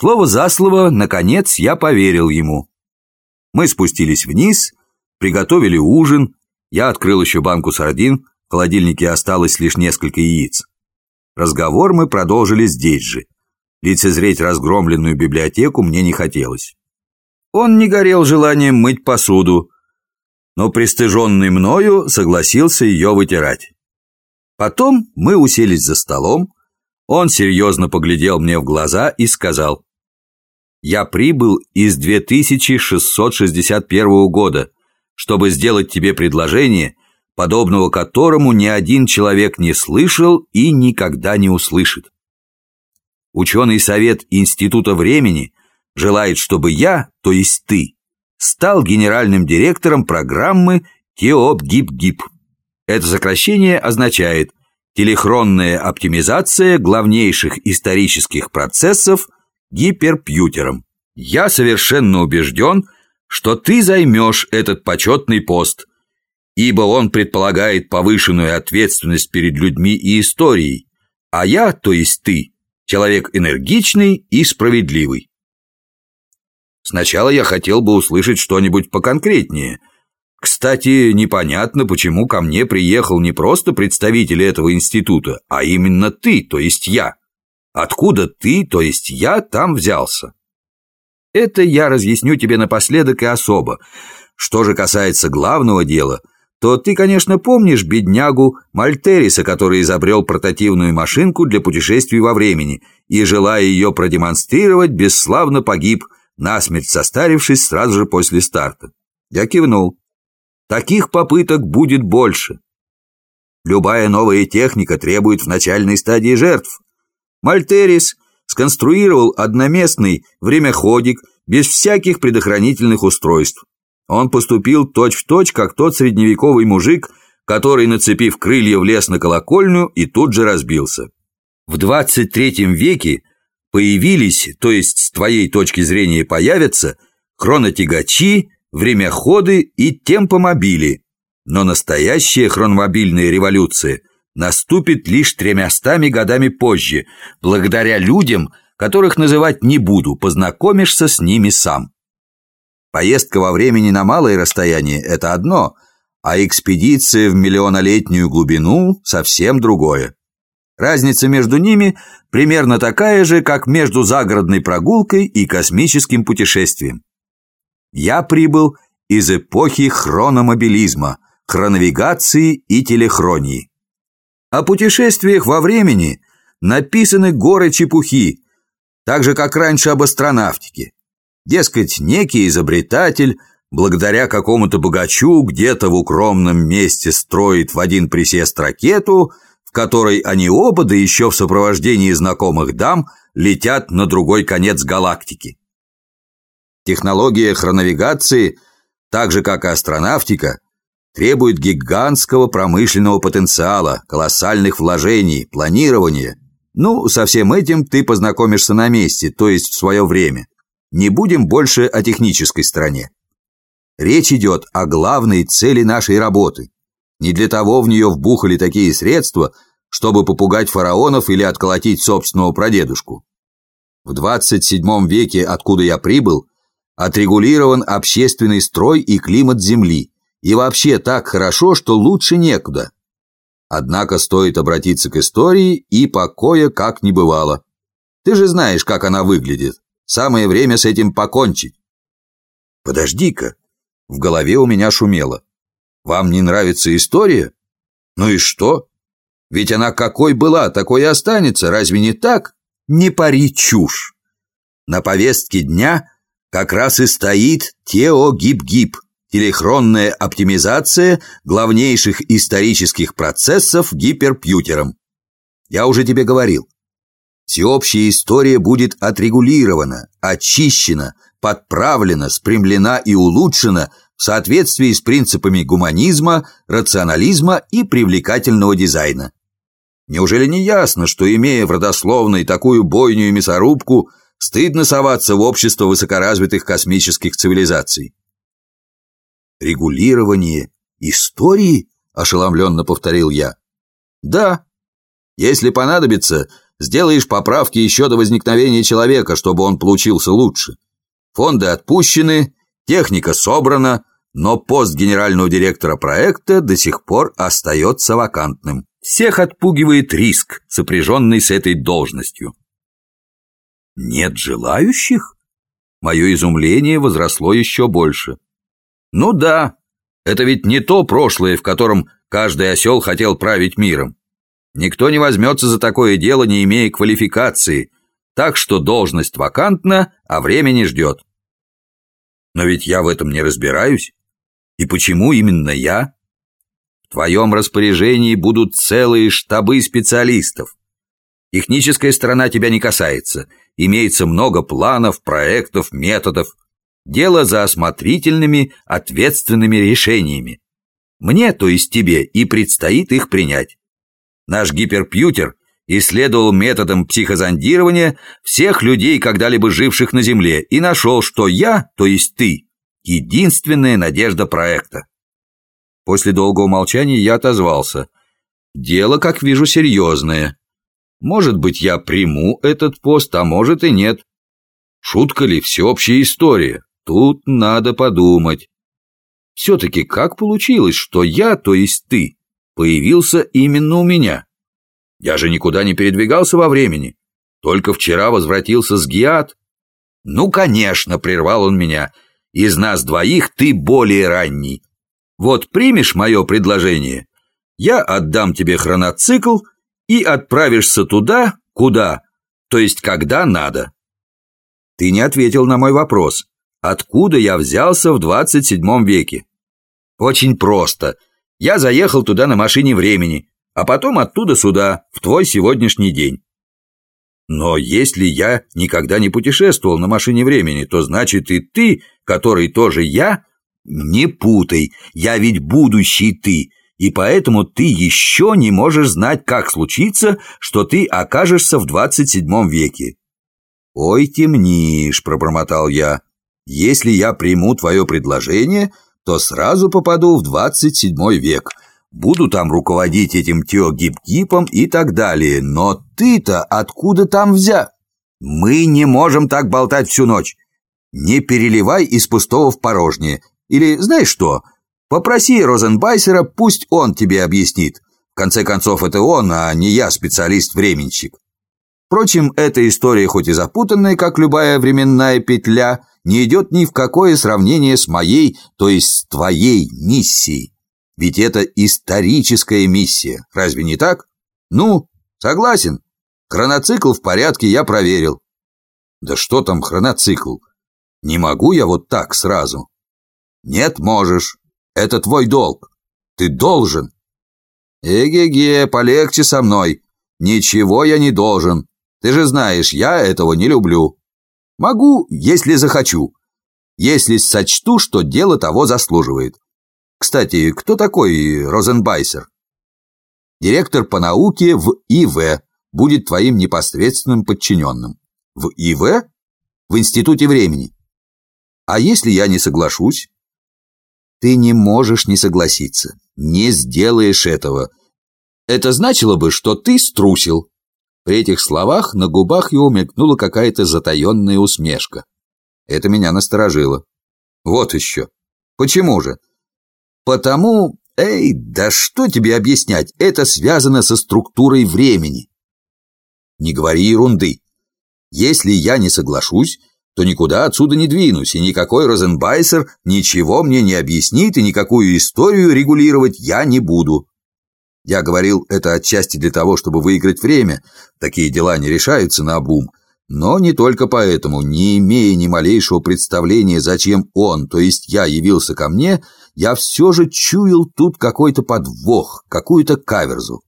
Слово за слово, наконец, я поверил ему. Мы спустились вниз, приготовили ужин, я открыл еще банку сардин, в холодильнике осталось лишь несколько яиц. Разговор мы продолжили здесь же. Лицезреть разгромленную библиотеку мне не хотелось. Он не горел желанием мыть посуду, но пристыженный мною согласился ее вытирать. Потом мы уселись за столом, он серьезно поглядел мне в глаза и сказал, «Я прибыл из 2661 года, чтобы сделать тебе предложение, подобного которому ни один человек не слышал и никогда не услышит. Ученый совет Института времени желает, чтобы я, то есть ты, стал генеральным директором программы ТЕО-ГИП-ГИП. Это сокращение означает телехронная оптимизация главнейших исторических процессов гиперпьютером. Я совершенно убежден, что ты займешь этот почетный пост, ибо он предполагает повышенную ответственность перед людьми и историей, а я, то есть ты, человек энергичный и справедливый. Сначала я хотел бы услышать что-нибудь поконкретнее. Кстати, непонятно, почему ко мне приехал не просто представитель этого института, а именно ты, то есть я. Откуда ты, то есть я, там взялся? Это я разъясню тебе напоследок и особо. Что же касается главного дела, то ты, конечно, помнишь беднягу Мальтериса, который изобрел портативную машинку для путешествий во времени и, желая ее продемонстрировать, бесславно погиб – насмерть состарившись сразу же после старта. Я кивнул. Таких попыток будет больше. Любая новая техника требует в начальной стадии жертв. Мальтерис сконструировал одноместный времяходик без всяких предохранительных устройств. Он поступил точь-в-точь, точь, как тот средневековый мужик, который, нацепив крылья, влез на колокольню и тут же разбился. В 23 веке появились, то есть с твоей точки зрения появятся, хронотягачи, времяходы и темпомобили. Но настоящая хрономобильная революция наступит лишь тремястами годами позже, благодаря людям, которых называть не буду, познакомишься с ними сам. Поездка во времени на малое расстояние – это одно, а экспедиция в миллионолетнюю глубину – совсем другое. Разница между ними примерно такая же, как между загородной прогулкой и космическим путешествием. Я прибыл из эпохи хрономобилизма, хронавигации и телехронии. О путешествиях во времени написаны горы чепухи, так же, как раньше об астронавтике. Дескать, некий изобретатель, благодаря какому-то богачу, где-то в укромном месте строит в один присест ракету – в которой они оба, да еще в сопровождении знакомых дам, летят на другой конец галактики. Технология хронавигации, так же как и астронавтика, требует гигантского промышленного потенциала, колоссальных вложений, планирования. Ну, со всем этим ты познакомишься на месте, то есть в свое время. Не будем больше о технической стороне. Речь идет о главной цели нашей работы – не для того в нее вбухали такие средства, чтобы попугать фараонов или отколотить собственного прадедушку. В 27 веке, откуда я прибыл, отрегулирован общественный строй и климат Земли, и вообще так хорошо, что лучше некуда. Однако стоит обратиться к истории, и покоя как не бывало. Ты же знаешь, как она выглядит. Самое время с этим покончить. Подожди-ка. В голове у меня шумело. Вам не нравится история? Ну и что? Ведь она какой была, такой и останется, разве не так? Не пари чушь. На повестке дня как раз и стоит ТЕО-ГИП-ГИП, телехронная оптимизация главнейших исторических процессов гиперпьютером. Я уже тебе говорил. Всеобщая история будет отрегулирована, очищена, подправлена, спрямлена и улучшена – в соответствии с принципами гуманизма, рационализма и привлекательного дизайна. Неужели не ясно, что, имея в родословной такую бойню и мясорубку, стыдно соваться в общество высокоразвитых космических цивилизаций? «Регулирование истории?» – ошеломленно повторил я. «Да. Если понадобится, Сделаешь поправки еще до возникновения человека, чтобы он получился лучше. Фонды отпущены, техника собрана, но пост генерального директора проекта до сих пор остается вакантным. Всех отпугивает риск, сопряженный с этой должностью. Нет желающих? Мое изумление возросло еще больше. Ну да, это ведь не то прошлое, в котором каждый осел хотел править миром. Никто не возьмется за такое дело, не имея квалификации, так что должность вакантна, а время не ждет. Но ведь я в этом не разбираюсь. И почему именно я? В твоем распоряжении будут целые штабы специалистов. Техническая сторона тебя не касается. Имеется много планов, проектов, методов. Дело за осмотрительными, ответственными решениями. Мне, то есть тебе, и предстоит их принять. Наш гиперпьютер исследовал методом психозондирования всех людей, когда-либо живших на Земле, и нашел, что я, то есть ты, единственная надежда проекта. После долгого молчания я отозвался. Дело, как вижу, серьезное. Может быть, я приму этот пост, а может и нет. Шутка ли, всеобщая история? Тут надо подумать. Все-таки как получилось, что я, то есть ты, появился именно у меня? Я же никуда не передвигался во времени. Только вчера возвратился с Гиат. Ну, конечно, прервал он меня. Из нас двоих ты более ранний. Вот примешь мое предложение, я отдам тебе хроноцикл и отправишься туда, куда, то есть когда надо. Ты не ответил на мой вопрос. Откуда я взялся в 27 веке? Очень просто. Я заехал туда на машине времени, а потом оттуда сюда, в твой сегодняшний день. Но если я никогда не путешествовал на машине времени, то значит и ты, который тоже я, не путай, я ведь будущий ты, и поэтому ты еще не можешь знать, как случится, что ты окажешься в двадцать седьмом веке. «Ой, темнишь», — пробормотал я. «Если я приму твое предложение, то сразу попаду в двадцать седьмой век. Буду там руководить этим Тео-Гип-Гипом и так далее. Но ты-то откуда там взя? Мы не можем так болтать всю ночь. Не переливай из пустого в порожнее. Или знаешь что?» Попроси Розенбайсера, пусть он тебе объяснит. В конце концов, это он, а не я специалист-временщик. Впрочем, эта история, хоть и запутанная, как любая временная петля, не идет ни в какое сравнение с моей, то есть с твоей миссией. Ведь это историческая миссия, разве не так? Ну, согласен. Хроноцикл в порядке, я проверил. Да что там хроноцикл? Не могу я вот так сразу. Нет, можешь. Это твой долг. Ты должен. Эге-ге, полегче со мной. Ничего я не должен. Ты же знаешь, я этого не люблю. Могу, если захочу. Если сочту, что дело того заслуживает. Кстати, кто такой Розенбайсер? Директор по науке в ИВ будет твоим непосредственным подчиненным. В ИВ? В Институте времени. А если я не соглашусь? Ты не можешь не согласиться. Не сделаешь этого. Это значило бы, что ты струсил. При этих словах на губах его мелькнула какая-то затаенная усмешка. Это меня насторожило. Вот еще. Почему же? Потому... Эй, да что тебе объяснять? Это связано со структурой времени. Не говори ерунды. Если я не соглашусь, то никуда отсюда не двинусь, и никакой Розенбайсер ничего мне не объяснит, и никакую историю регулировать я не буду. Я говорил это отчасти для того, чтобы выиграть время. Такие дела не решаются на обум. Но не только поэтому, не имея ни малейшего представления, зачем он, то есть я, явился ко мне, я все же чуял тут какой-то подвох, какую-то каверзу.